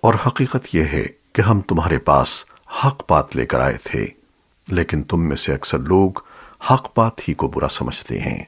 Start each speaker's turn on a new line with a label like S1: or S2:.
S1: اور حقیقت یہ ہے کہ ہم تمہارے پاس حق بات لے کر آئے تھے، لیکن تم میں سے اکثر لوگ حق بات ہی کو برا سمجھتے ہیں۔